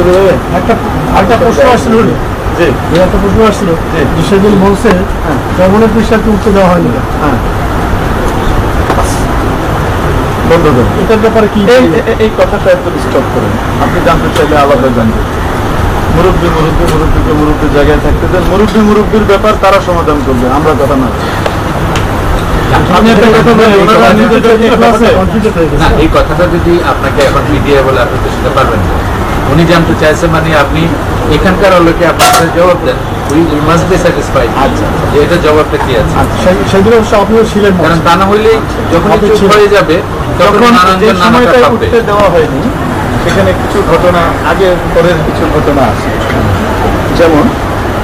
চলে যাবে? একটা একটা প্রশ্ন আসছিল জি। একটা প্রশ্ন আসছিল। যে সেদিন বলছে হ্যাঁ। উঠতে দেওয়া হয়নি হ্যাঁ। এটার ব্যাপারে কি এই কথাটা একটু স্টপ করুন। আপনি জানতে চাইলে আলাদা জানবেন। মুরব্বী মুরব্বী মুরব্বীকে মুরব্বী জায়গায় থাকতে দেন। মুরব্বী মুরব্বীর ব্যাপার তারা সমাধান করবে। আমরা কথা না। আমি একটা কথা বলি এই কথাটা যদি আপনাকে এখন মিডিয়া বলে আপনি তো সেটা পারবেন না। উনি জানতে চাইছে মানে আপনি এখানকার লোকে আপনার জবাব দেন। উই মাস্ট বি স্যাটিসফাইড আচ্ছা। যে এটা জবাবটা কি আছে? আচ্ছা সেই- অবশ্য আপনিও ছিলেন কারণ তা না হইলে যখন চুপ হয়ে যাবে তখন যখন নানান যে জন নানাটা সময়টায় দেওয়া হয়নি সেখানে কিছু ঘটনা আগে পরের কিছু ঘটনা আছে। যেমন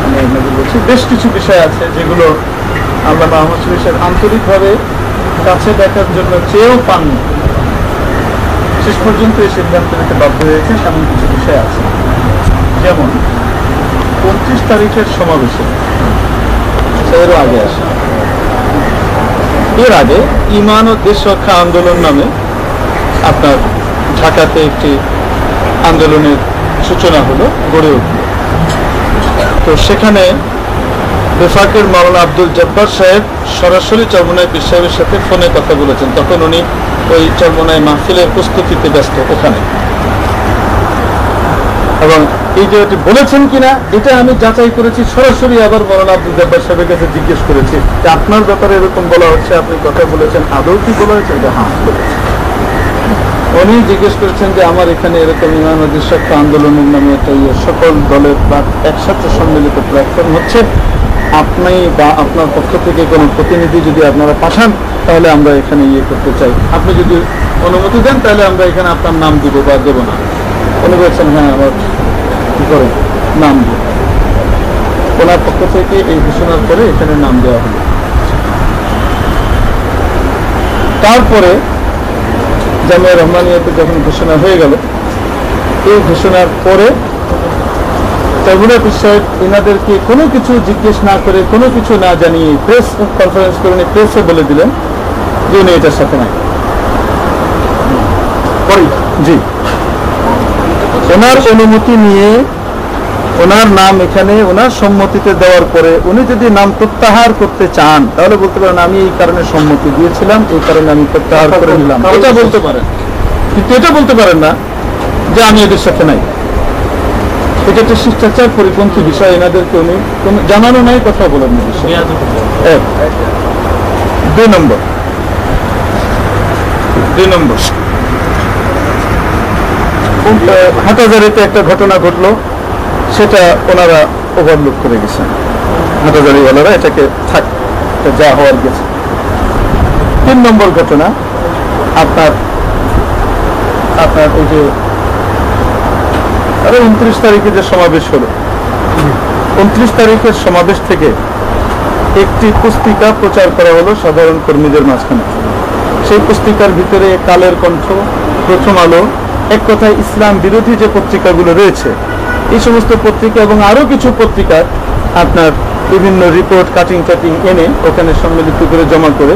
আমি আপনাকে বলছি বেশ কিছু বিষয় আছে যেগুলো আল্লাহ আহমদ শরীফের আন্তরিকভাবে কাছে দেখার জন্য চেয়েও পাননি। শেষ পর্যন্ত এই সিদ্ধান্ত নিতে বাধ্য হয়েছে এমন কিছু বিষয় আছে। যেমন, পঁচিশ তারিখের সমাবেশে। এরও আগে আসে। এর আগে ইমান ও দেশ রক্ষা আন্দোলন নামে আপনার ঢাকাতে একটি আন্দোলনের সূচনা হলো গড়ে উঠল। তো সেখানে বেফাকের মাওলানা আব্দুল জব্বার সাহেব সরাসরি চরমনায় পীর সাহেবের সাথে ফোনে কথা বলেছেন। তখন উনি ওই চরমনায় মাহফিলের প্রস্তুতিতে ব্যস্ত ওখানে। এবং এই যে এটি বলেছেন কিনা, এটা আমি যাচাই করেছি। সরাসরি আবার মৌলানা আব্দুল জব্বার সাহেবের কাছে জিজ্ঞেস করেছি যে আপনার ব্যাপারে এরকম বলা হচ্ছে, আপনি কথা বলেছেন, আদৌ কি বলা হয়েছে? যে হ্যাঁ। উনি জিজ্ঞেস করেছেন যে আমার এখানে এরকম ইমান অধিশক্ত আন্দোলনের নামে একটা ইয়ে সকল দলের একসাথে সম্মিলিত প্ল্যাটফর্ম হচ্ছে। আপনি বা আপনার পক্ষ থেকে কোনো প্রতিনিধি যদি আপনারা পাঠান, তাহলে আমরা এখানে ইয়ে করতে চাই। আপনি যদি অনুমতি দেন, তাহলে আমরা এখানে আপনার নাম দিব বা দেবো না। উনি বলছেন হ্যাঁ আমার কি করে নাম দিব। ওনার পক্ষ থেকে এই ঘোষণার পরে এখানে নাম দেওয়া হলো তারপরে জামিয়া রহমানিয়াতে যখন ঘোষণা হয়ে গেল, এই ঘোষণার পরে তরমুনা সাহেব এনাদেরকে কোনো কিছু জিজ্ঞেস না করে কোনো কিছু না জানিয়ে প্রেস কনফারেন্স করে প্রেসে বলে দিলেন যে উনি এটার সাথে নাই। জি। ওনার অনুমতি নিয়ে ওনার নাম এখানে ওনার সম্মতিতে দেওয়ার পরে উনি যদি নাম প্রত্যাহার করতে চান তাহলে বলতে পারেন আমি এই কারণে সম্মতি দিয়েছিলাম এই কারণে আমি প্রত্যাহার করে নিলাম। এটা বলতে পারেন। কিন্তু এটা বলতে পারেন না যে আমি এদের সাথে নাই। এটা একটা শিষ্টাচার পরিপন্থী বিষয় এনাদেরকে উনি কোনো জানানো নাই কথা বলেন এক। দুই নম্বর। দুই নম্বর। হাটাজারিতে একটা ঘটনা ঘটলো সেটা ওনারা ওভারলুক করে গেছেন। হাটাজারিওয়ালারা এটাকে থাক যা হওয়ার গেছে। তিন নম্বর ঘটনা আপনার আপনার ওই যে আরও উনত্রিশ তারিখে যে সমাবেশ হলো, উনত্রিশ তারিখের সমাবেশ থেকে একটি পুস্তিকা প্রচার করা হলো সাধারণ কর্মীদের মাঝখানে। সেই পুস্তিকার ভিতরে কালের কণ্ঠ, প্রথম আলো, এক কথায় ইসলাম বিরোধী যে পত্রিকাগুলো রয়েছে, এই সমস্ত পত্রিকা এবং আরও কিছু পত্রিকার আপনার বিভিন্ন রিপোর্ট কাটিং কাটিং এনে ওখানে সম্মিলিত করে জমা করে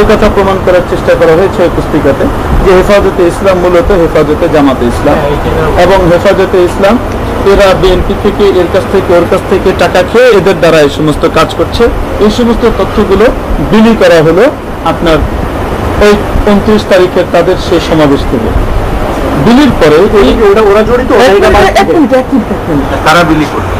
এ কথা প্রমাণ করার চেষ্টা করা হয়েছে ওই পুস্তিকাতে যে হেফাজতে ইসলাম মূলত হেফাজতে জামাতে ইসলাম এবং হেফাজতে ইসলাম এরা বিএনপি থেকে এর কাছ থেকে ওর কাছ থেকে টাকা খেয়ে এদের দ্বারা এই সমস্ত কাজ করছে। এই সমস্ত তথ্যগুলো বিলি করা হলো আপনার ওই উনত্রিশ তারিখের তাদের সেই সমাবেশ থেকে। বিলির পরে এই ওরা জড়িত মিনিট। তারা বিলি করবে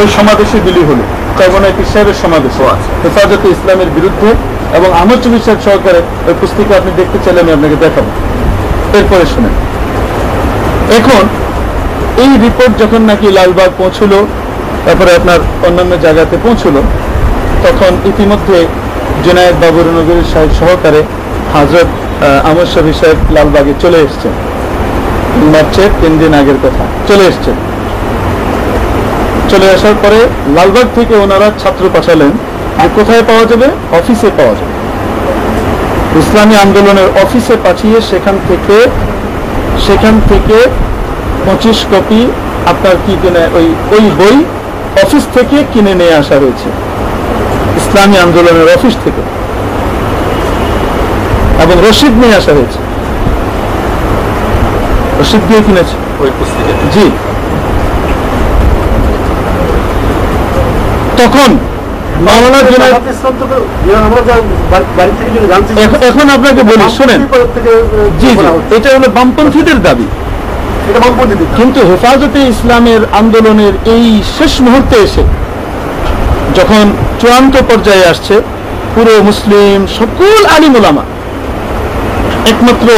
ওই সমাবেশে বিলি হলো। চরমনায় পীর সাহেবের সমাবেশ হেফাজতে ইসলামের বিরুদ্ধে এবং চবি সাহেব সহকারে ওই পুস্তিকা আপনি দেখতে চাইলে আমি আপনাকে দেখাবো। এরপরে শুনেন। এখন এই রিপোর্ট যখন নাকি লালবাগ পৌঁছলো, তারপরে আপনার অন্যান্য জায়গাতে পৌঁছলো, তখন ইতিমধ্যে জুনায়দ বাবুর নগরীর সাহেব সহকারে হাজরত আমর শফি সাহেব লালবাগে চলে এসছেন মার্চের তিন দিন আগের কথা, চলে এসছেন চলে আসার পরে লালবাগ থেকে ওনারা ছাত্র পাঠালেন। যে কোথায় পাওয়া যাবে? অফিসে পাওয়া যাবে। ইসলামী আন্দোলনের অফিসে পাঠিয়ে সেখান থেকে সেখান থেকে পঁচিশ কপি আপনার কি কিনে ওই ওই বই অফিস থেকে কিনে নিয়ে আসা হয়েছে। ইসলামী আন্দোলনের অফিস থেকে। এবং রশিদ নিয়ে আসা হয়েছে। রশিদ দিয়ে কিনেছে। ওই পুস্তিকা। জি। তখন এখন- আপনাকে বলি শোনেন। জি জি। এটা হলো বামপন্থীদের দাবি। কিন্তু হেফাজতে ইসলামের আন্দোলনের এই শেষ মুহূর্তে এসে যখন চূড়ান্ত পর্যায়ে আসছে পুরো মুসলিম সকল আলিম ওলামা একমাত্র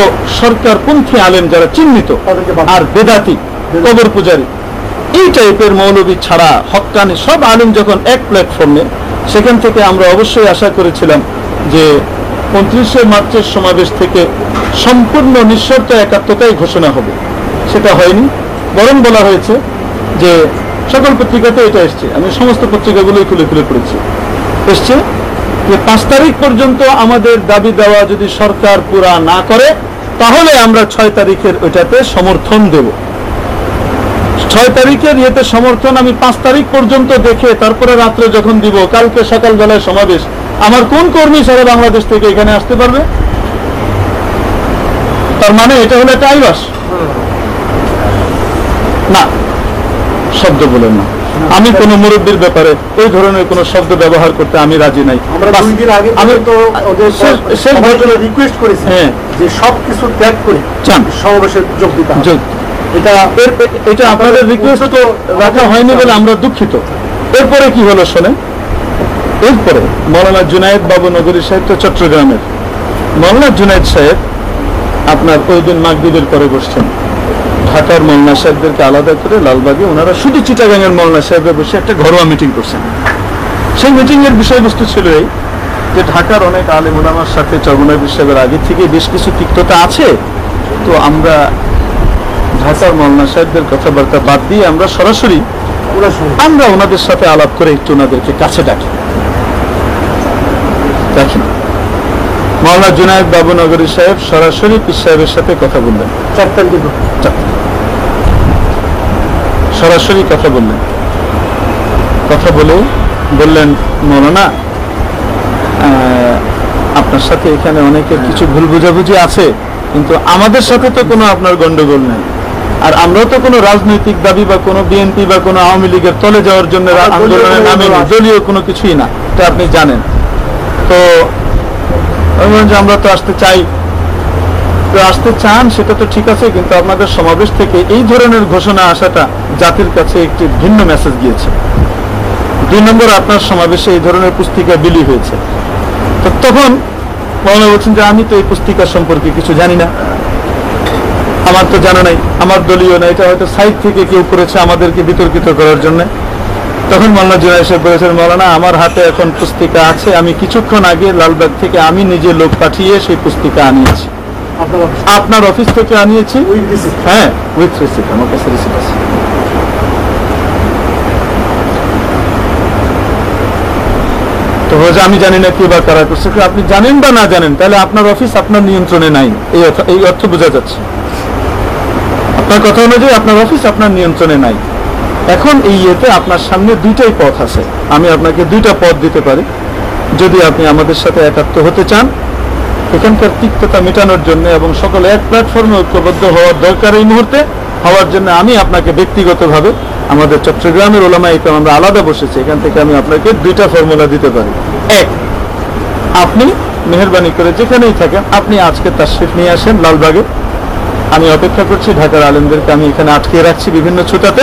সরকারপন্থী আলেম যারা চিহ্নিত আর বেদাতি কবর পূজারী এই টাইপের মৌলবী ছাড়া হক্কানি সব আলিম যখন এক প্ল্যাটফর্মে সেখান থেকে আমরা অবশ্যই আশা করেছিলাম যে উনত্রিশে মার্চের সমাবেশ থেকে সম্পূর্ণ নিঃশর্ত একাত্মতাই ঘোষণা হবে। সেটা হয়নি। বরং বলা হয়েছে যে সকল পত্রিকাতে এটা এসছে। আমি সমস্ত পত্রিকাগুলোই খুলে খুলে পড়েছি। এসছে যে পাঁচ তারিখ পর্যন্ত আমাদের দাবি দেওয়া যদি সরকার পুরা না করে, তাহলে আমরা ছয় তারিখের ওইটাতে সমর্থন দেব। ছয় তারিখের ইয়েতে সমর্থন আমি পাঁচ তারিখ পর্যন্ত দেখে তারপরে রাত্রে যখন দিব কালকে সকালবেলায় সমাবেশ আমার কোন কর্মী সারা বাংলাদেশ থেকে এখানে আসতে পারবে তার মানে এটা হলো একটা আইবাস না শব্দ বলেন না আমি কোন মুরব্বীর ব্যাপারে এই ধরনের কোন শব্দ ব্যবহার করতে আমি রাজি নাই আমি তো রিকোয়েস্ট করেছি হ্যাঁ। যে সব কিছু ত্যাগ করে চান। সমাবেশে যোগ দিতে যোগ। এটা এটা আপনাদের রিকোয়েস্ট রাখা হয়নি বলে আমরা দুঃখিত। এরপরে কি হলো শোনেন? এরপরে মৌলানা জুনায়েদ বাবু নগরী সাহেব তো চট্টগ্রামের। মৌলানা জুনায়েদ সাহেব আপনার ওই দিন মাগদীবের পরে বসছেন। ঢাকার মৌলানা সাহেবদেরকে আলাদা করে লালবাগে ওনারা শুধু চিটাগাঙের মৌলানা সাহেবে বসে একটা ঘরোয়া মিটিং করছেন। সেই মিটিং এর বিষয়বস্তু ছিল এই যে ঢাকার অনেক আলেম ওলামার সাথে চরমনাবী সাহেবের আগে থেকে বেশ কিছু তিক্ততা আছে। তো আমরা ঢাকার মৌলানা সাহেবদের কথাবার্তা বাদ দিয়ে আমরা সরাসরি আমরা ওনাদের সাথে আলাপ করে একটু ওনাদেরকে কাছে ডাকি। দেখেন মাওলানা জুনায়দ বাবু নগরী সাহেব সরাসরি পিস সাহেবের সাথে কথা বললেন। সরাসরি কথা বললেন। কথা বলে বললেন, মৌলানা আপনার সাথে এখানে অনেকের কিছু ভুল বুঝাবুঝি আছে, কিন্তু আমাদের সাথে তো কোনো আপনার গন্ডগোল নেই। আর আমরাও তো কোনো রাজনৈতিক দাবি বা কোনো বিএনপি বা কোনো আওয়ামী লীগের তলে যাওয়ার জন্য আন্দোলনের নামে দলীয় কোনো কিছুই না এটা আপনি জানেন। তো আমরা তো আসতে চাই। তো আসতে চান সেটা তো ঠিক আছে কিন্তু আপনাদের সমাবেশ থেকে এই ধরনের ঘোষণা আসাটা জাতির কাছে একটি ভিন্ন মেসেজ গিয়েছে দুই নম্বর আপনার সমাবেশে এই ধরনের পুস্তিকা বিলি হয়েছে। তো তখন মৌলানা বলছেন যে আমি তো এই পুস্তিকা সম্পর্কে কিছু জানি না। আমার তো জানা নাই আমার দলীয় না এটা হয়তো সাইড থেকে কেউ করেছে আমাদেরকে বিতর্কিত করার জন্য। তখন মাল্লা জুনাই সাহেব বলেছেন মৌলানা আমার হাতে এখন পুস্তিকা আছে আমি কিছুক্ষণ আগে লালবাগ থেকে আমি নিজে লোক পাঠিয়ে সেই পুস্তিকা আনিয়েছি। আপনার অফিস থেকে? আনিয়েছি। হ্যাঁ উইথ রিসিপ্ট আমার কাছে রিসিপ্ট আছে। তো আমি জানি না কে বা কারা করছে। আপনি জানেন বা না জানেন তাহলে আপনার অফিস আপনার নিয়ন্ত্রণে নাই। এই অর্থ বোঝা যাচ্ছে। আপনার কথা অনুযায়ী আপনার অফিস আপনার নিয়ন্ত্রণে নাই। এখন এই ইয়েতে আপনার সামনে দুইটাই পথ আছে। আমি আপনাকে দুইটা পথ দিতে পারি। যদি আপনি আমাদের সাথে একাত্ম হতে চান, এখানকার তিক্ততা মেটানোর জন্য এবং সকলে এক প্ল্যাটফর্মে ঐক্যবদ্ধ হওয়ার দরকার এই মুহূর্তে, হওয়ার জন্য আমি আপনাকে ব্যক্তিগতভাবে আমাদের চট্টগ্রামের ওলামা ইকরাম আমরা আলাদা বসেছি। এখান থেকে আমি আপনাকে দুইটা ফর্মুলা দিতে পারি। এক, আপনি মেহরবানি করে যেখানেই থাকেন, আপনি আজকে তার নিয়ে আসেন লালবাগে। আমি অপেক্ষা করছি, ঢাকার আলেমদেরকে আমি এখানে আটকে রাখছি বিভিন্ন ছুটাতে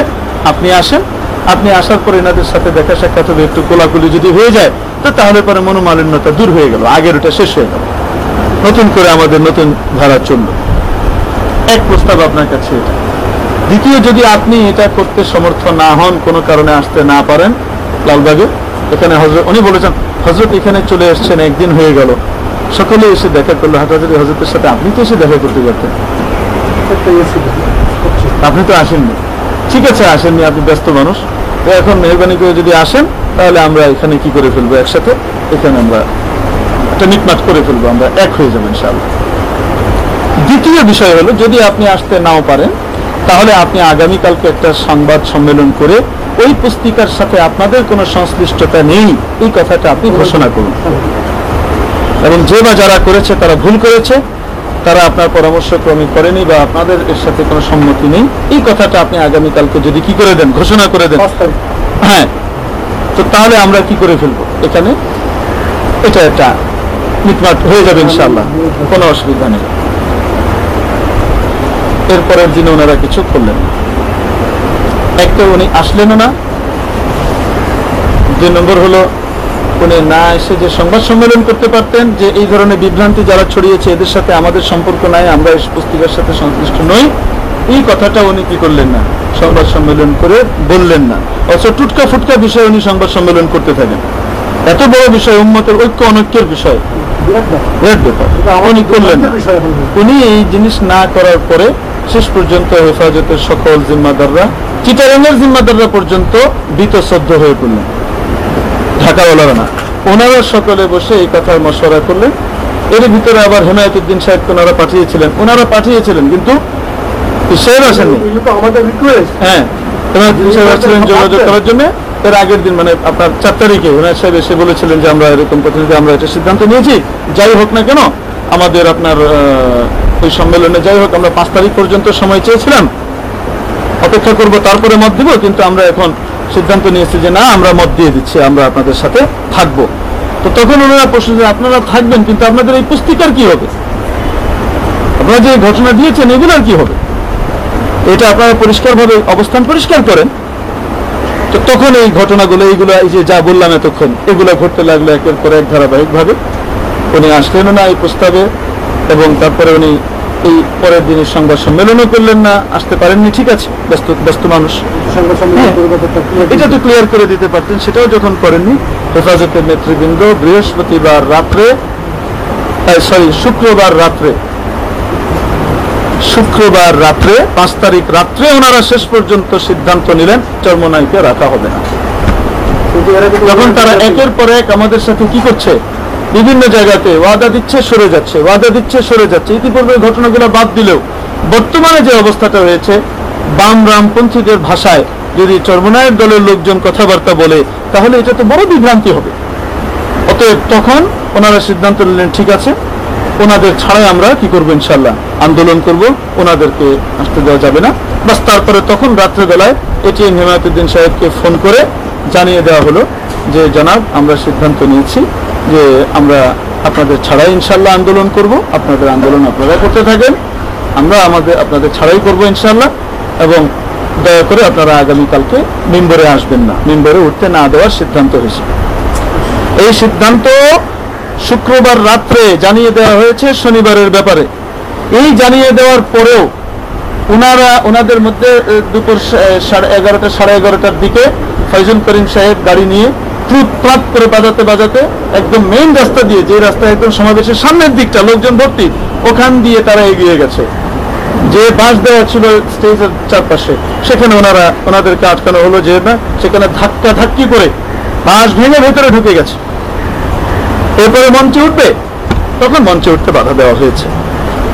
আপনি আসেন, আপনি আসার পর এনাদের সাথে দেখা সাক্ষাৎ হবে, একটু কোলাকুলি যদি হয়ে যায়, তো তাহলে পরে মনোমালিন্যতা দূর হয়ে গেল, আগের ওটা শেষ হয়ে গেল। নতুন করে আমাদের নতুন ধারা চলল। এক প্রস্তাব আপনার কাছে। এটা দ্বিতীয়, যদি আপনি এটা করতে সমর্থ না হন, কোনো কারণে আসতে না পারেন, লালবাগে, এখানে হজরত উনি বলেছেন হজরত এখানে চলে এসছেন, একদিন হয়ে গেল। সকলে এসে দেখা করল হাটাজারি হজরতের সাথে আপনি তো এসে দেখা করতে পারতেন আপনি তো আসেননি। ঠিক আছে, আসেননি, আপনি ব্যস্ত মানুষ। তো এখন মেহরবানি করে যদি আসেন, তাহলে আমরা এখানে কি করে ফেলব একসাথে? এখানে আমরা একটা মিটমাট করে ফেলব, আমরা এক হয়ে যাব ইনশাআল্লাহ। দ্বিতীয় বিষয় হলো, যদি আপনি আসতে নাও পারেন, তাহলে আপনি আগামীকালকে একটা সংবাদ সম্মেলন করে ওই পুস্তিকার সাথে আপনাদের কোনো সংশ্লিষ্টতা নেই, এই কথাটা আপনি ঘোষণা করুন। এবং যে বা যারা করেছে, তারা ভুল করেছে তারা আপনার পরামর্শ ক্রমে করেনি বা আপনাদের এর সাথে কোনো সম্মতি নেই। এই কথাটা আপনি আগামীকালকে যদি কি করে দেন ঘোষণা করে দেন। হ্যাঁ। তো তাহলে আমরা কি করে ফেলব? এখানে এটা একটা মিটমাট হয়ে যাবে ইনশাল্লাহ কোনো অসুবিধা নেই। এরপরের দিনে ওনারা কিছু করলেন না। একটা উনি আসলেনও না। দুই নম্বর হলো উনি না এসে যে সংবাদ সম্মেলন করতে পারতেন যে এই ধরনের বিভ্রান্তি যারা ছড়িয়েছে এদের সাথে আমাদের সম্পর্ক নাই আমরা এই পুস্তিকার সাথে সংশ্লিষ্ট নই। এই কথাটা উনি কি করলেন না? সংবাদ সম্মেলন করে বললেন না। অথচ টুটকা ফুটকা বিষয়ে উনি সংবাদ সম্মেলন করতে থাকেন। এত বড় বিষয় উন্মতের ঐক্য অনৈক্যের বিষয়। বিরাট ব্যাপার। উনি করলেন না। উনি এই জিনিস না করার পরে শেষ পর্যন্ত হেফাজতের সকল জিম্মাদাররা চিটারঙ্গের জিম্মাদাররা পর্যন্ত বীতশ্রদ্ধ হয়ে পড়লেন। ঢাকাওয়ালারা না। ওনারা সকলে বসে এই কথার মশওয়ারা করলেন। এর ভিতরে আবার হেমায়তুদ্দিন সাহেবকে ওনারা পাঠিয়েছিলেন। ওনারা পাঠিয়েছিলেন কিন্তু সাহেব আসেননি। আমাদের রিকোয়েস্ট হ্যাঁ সাহেব আসছিলেন যোগাযোগ করার জন্য। এর আগের দিন মানে আপনার চার তারিখে হেমায়ত সাহেব এসে বলেছিলেন যে আমরা এরকম প্রতিনিধি আমরা এটা সিদ্ধান্ত নিয়েছি। যাই হোক না কেন আমাদের আপনার আহ, ওই সম্মেলনে যাই হোক আমরা পাঁচ তারিখ পর্যন্ত সময় চেয়েছিলাম। অপেক্ষা করব তারপরে মত দিব, কিন্তু আমরা এখন সিদ্ধান্ত নিয়েছি যে না, আমরা মত দিয়ে দিচ্ছি, আমরা আপনাদের সাথে থাকব। তো তখন ওনারা প্রশ্ন যে আপনারা থাকবেন, কিন্তু আপনাদের এই পুস্তিকার কি হবে? আপনারা যে ঘটনা দিয়েছেন, এগুলোর কি হবে? এটা আপনারা পরিষ্কারভাবে অবস্থান পরিষ্কার করেন। তো তখন এই ঘটনাগুলো, এইগুলো, এই যে যা বললাম এতক্ষণ, এগুলো ঘটতে লাগল একের পর এক ধারাবাহিকভাবে উনি আসলেনও না এই প্রস্তাবে, এবং তারপরে উনি এই পরের দিনের সংবাদ সম্মেলনও করলেন না আসতে পারেননি ঠিক আছে ব্যস্ত ব্যস্ত মানুষ। clear এটা তো ক্লিয়ার করে দিতে পারতেন সেটাও যখন করেননি হেফাজতের নেতৃবৃন্দ বৃহস্পতিবার রাত্রে সরি শুক্রবার রাত্রে শুক্রবার রাত্রে পাঁচ তারিখ রাত্রে ওনারা শেষ পর্যন্ত সিদ্ধান্ত নিলেন চর্মনাইকে রাখা হবে না। কিন্তু এর আগে তো যখন তারা একের পর এক আমাদের সাথে কি করছে? বিভিন্ন জায়গাতে ওয়াদা দিচ্ছে, সরে যাচ্ছে, ওয়াদা দিচ্ছে, সরে যাচ্ছে। ইতিপূর্বে ঘটনাগুলো বাদ দিলেও বর্তমানে যে অবস্থাটা হয়েছে বাম রামপন্থীদের ভাষায় যদি চর্মনায়ের দলের লোকজন কথাবার্তা বলে, তাহলে এটা তো বড় বিভ্রান্তি হবে। অতএব তখন ওনারা সিদ্ধান্ত নিলেন, ঠিক আছে, ওনাদের ছাড়াই আমরা কি করব ইনশাল্লাহ আন্দোলন করব, ওনাদেরকে আসতে দেওয়া যাবে না। বাস তারপরে তখন রাত্রেবেলায় এটিএম হেমায়তুদ্দিন সাহেবকে ফোন করে জানিয়ে দেওয়া হলো যে, জনাব, আমরা সিদ্ধান্ত নিয়েছি যে আমরা আপনাদের ছাড়াই ইনশাল্লাহ আন্দোলন করব। আপনাদের আন্দোলন আপনারা করতে থাকেন। আমরা আমাদের আপনাদের ছাড়াই করব ইনশাল্লাহ এবং দয়া করে আপনারা আগামীকালকে মেম্বরে আসবেন না। মেম্বরে উঠতে না দেওয়ার সিদ্ধান্ত হয়েছে। এই সিদ্ধান্ত শুক্রবার রাত্রে জানিয়ে দেওয়া হয়েছে শনিবারের ব্যাপারে। এই জানিয়ে দেওয়ার পরেও ওনারা ওনাদের মধ্যে দুপুর সাড়ে এগারোটা, সাড়ে এগারোটার দিকে ফয়জুল করিম সাহেব গাড়ি নিয়ে ট্রাপ করে বাজাতে বাজাতে একদম মেইন রাস্তা দিয়ে, যে রাস্তা একদম সমাবেশের সামনের দিকটা, লোকজন ভর্তি, ওখান দিয়ে তারা এগিয়ে গেছে। যে বাস দেওয়া ছিল স্টেজের চারপাশে, সেখানে ওনারা, ওনাদেরকে আটকানো হলো যে না, সেখানে ধাক্কা ধাক্কি করে বাস ভেঙে ভেতরে ঢুকে গেছে। এরপরে মঞ্চে উঠবে, তখন মঞ্চে উঠতে বাধা দেওয়া হয়েছে।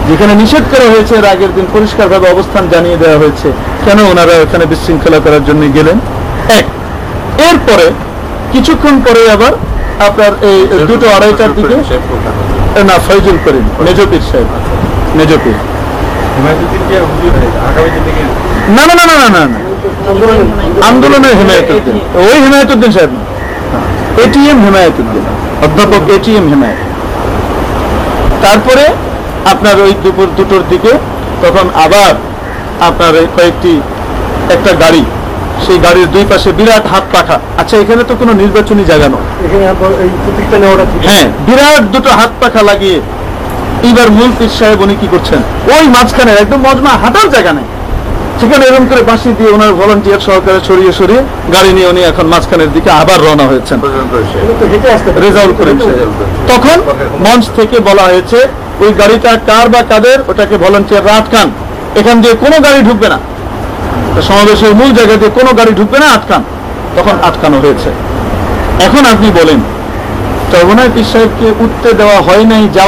যেখানে নিষেধ করা হয়েছে, এর আগের দিন পরিষ্কারভাবে অবস্থান জানিয়ে দেওয়া হয়েছে, কেন ওনারা ওখানে বিশৃঙ্খলা করার জন্য গেলেন? এক, এরপরে কিছুক্ষণ পরে আবার আপনার এই দুটো আড়াইটার দিকে না ফয়জুল করিম মেজপির সাহেব মেজপির। না না না না না না আন্দোলনের হেমায়তুদ্দিন। ওই হেমায়তুদ্দিন সাহেব এটিএম হেমায়তুদ্দিন অধ্যাপক এটিএম হেমায়ত। তারপরে আপনার ওই দুপুর দুটোর দিকে তখন আবার আপনার কয়েকটি একটা গাড়ি সেই গাড়ির দুই পাশে বিরাট হাত পাখা। আচ্ছা এখানে তো কোনো নির্বাচনী জায়গা নয়। হ্যাঁ বিরাট দুটো হাত পাখা লাগিয়ে এইবার মূল পীর সাহেব উনি কি করছেন? ওই মাঝখানে একদম মজমা হাঁটার জায়গা নেই। সেখানে এরকম করে বাঁশি দিয়ে ওনার ভলান্টিয়ার সহকারে সরিয়ে সরিয়ে গাড়ি নিয়ে উনি এখন মাঝখানের দিকে আবার রওনা হয়েছেন। তখন মঞ্চ থেকে বলা হয়েছে ওই গাড়িটা কার বা কাদের ওটাকে ভলান্টিয়াররা আটকান এখান দিয়ে কোনো গাড়ি ঢুকবে না। সমাবেশের মূল জায়গাতে কোনো গাড়ি ঢুকবে না, আটকান। তখন আটকানো হয়েছে। এখন আপনি বলেন, চরমনায় পীর সাহেবকে উঠতে দেওয়া হয় নাই, যাওয়া